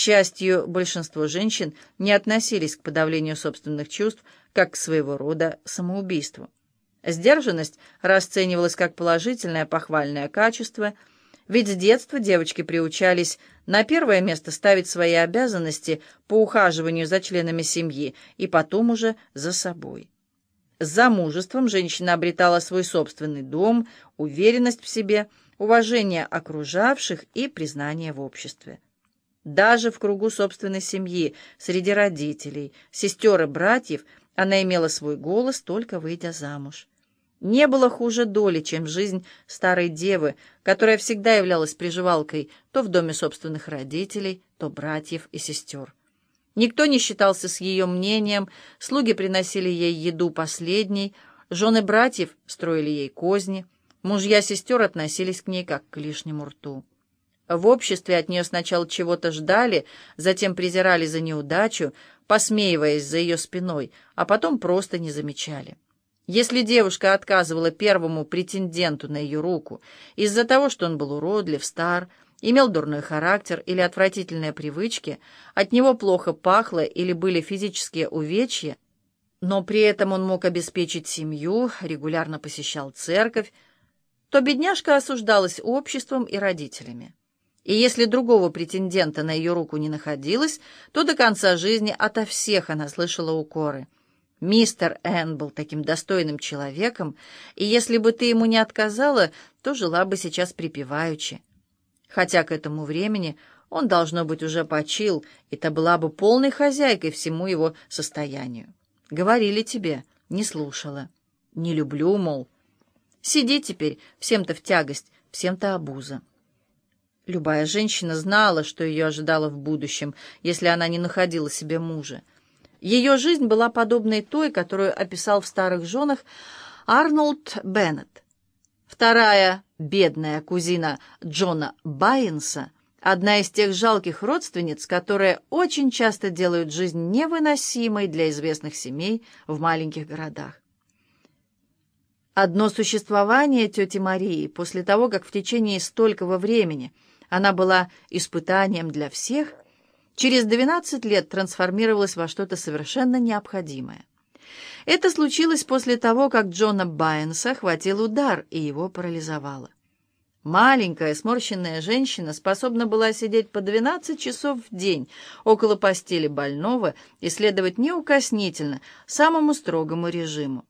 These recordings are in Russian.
счастью, большинство женщин не относились к подавлению собственных чувств как к своего рода самоубийству. Сдержанность расценивалась как положительное похвальное качество, ведь с детства девочки приучались на первое место ставить свои обязанности по ухаживанию за членами семьи и потом уже за собой. С замужеством женщина обретала свой собственный дом, уверенность в себе, уважение окружавших и признание в обществе. Даже в кругу собственной семьи, среди родителей, сестер и братьев, она имела свой голос, только выйдя замуж. Не было хуже доли, чем жизнь старой девы, которая всегда являлась приживалкой то в доме собственных родителей, то братьев и сестер. Никто не считался с ее мнением, слуги приносили ей еду последней, жены братьев строили ей козни, мужья сестер относились к ней как к лишнему рту. В обществе от нее сначала чего-то ждали, затем презирали за неудачу, посмеиваясь за ее спиной, а потом просто не замечали. Если девушка отказывала первому претенденту на ее руку из-за того, что он был уродлив, стар, имел дурной характер или отвратительные привычки, от него плохо пахло или были физические увечья, но при этом он мог обеспечить семью, регулярно посещал церковь, то бедняжка осуждалась обществом и родителями. И если другого претендента на ее руку не находилось, то до конца жизни ото всех она слышала укоры – Мистер Энн был таким достойным человеком, и если бы ты ему не отказала, то жила бы сейчас припеваючи. Хотя к этому времени он, должно быть, уже почил, и ты была бы полной хозяйкой всему его состоянию. Говорили тебе, не слушала. Не люблю, мол. Сиди теперь, всем-то в тягость, всем-то обуза. Любая женщина знала, что ее ожидало в будущем, если она не находила себе мужа. Ее жизнь была подобной той, которую описал в «Старых женах» Арнольд Беннет. Вторая, бедная кузина Джона Байенса, одна из тех жалких родственниц, которые очень часто делают жизнь невыносимой для известных семей в маленьких городах. Одно существование тети Марии после того, как в течение столького времени она была испытанием для всех – через 12 лет трансформировалась во что-то совершенно необходимое. Это случилось после того, как Джона Байенса хватил удар и его парализовало. Маленькая сморщенная женщина способна была сидеть по 12 часов в день около постели больного и следовать неукоснительно самому строгому режиму.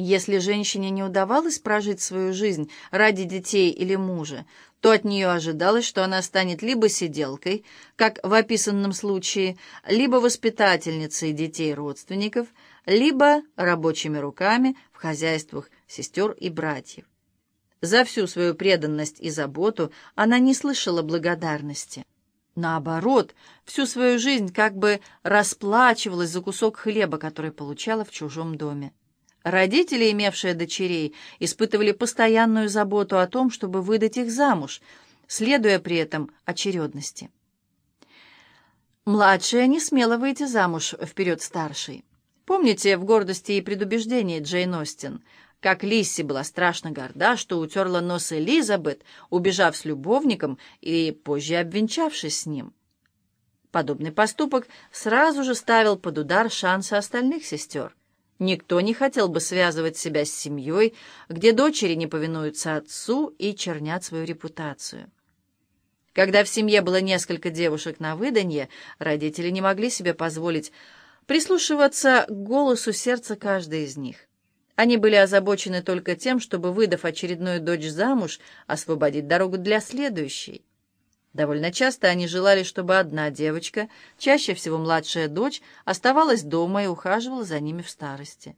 Если женщине не удавалось прожить свою жизнь ради детей или мужа, то от нее ожидалось, что она станет либо сиделкой, как в описанном случае, либо воспитательницей детей родственников, либо рабочими руками в хозяйствах сестер и братьев. За всю свою преданность и заботу она не слышала благодарности. Наоборот, всю свою жизнь как бы расплачивалась за кусок хлеба, который получала в чужом доме. Родители, имевшие дочерей, испытывали постоянную заботу о том, чтобы выдать их замуж, следуя при этом очередности. Младшая не смела выйти замуж вперед старшей. Помните в «Гордости и предубеждении» Джейн Остин, как Лисси была страшно горда, что утерла нос Элизабет, убежав с любовником и позже обвенчавшись с ним. Подобный поступок сразу же ставил под удар шансы остальных сестер. Никто не хотел бы связывать себя с семьей, где дочери не повинуются отцу и чернят свою репутацию. Когда в семье было несколько девушек на выданье, родители не могли себе позволить прислушиваться к голосу сердца каждой из них. Они были озабочены только тем, чтобы, выдав очередную дочь замуж, освободить дорогу для следующей. Довольно часто они желали, чтобы одна девочка, чаще всего младшая дочь, оставалась дома и ухаживала за ними в старости.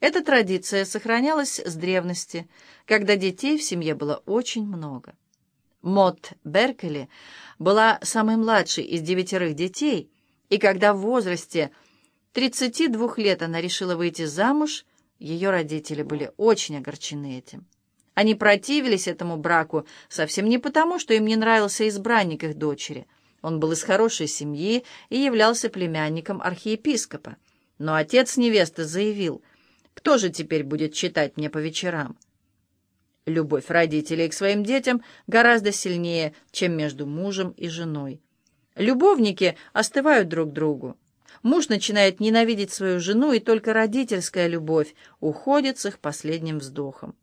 Эта традиция сохранялась с древности, когда детей в семье было очень много. Мот Беркели была самой младшей из девятерых детей, и когда в возрасте 32 лет она решила выйти замуж, ее родители были очень огорчены этим. Они противились этому браку совсем не потому, что им не нравился избранник их дочери. Он был из хорошей семьи и являлся племянником архиепископа. Но отец невесты заявил, «Кто же теперь будет читать мне по вечерам?» Любовь родителей к своим детям гораздо сильнее, чем между мужем и женой. Любовники остывают друг другу. Муж начинает ненавидеть свою жену, и только родительская любовь уходит с их последним вздохом.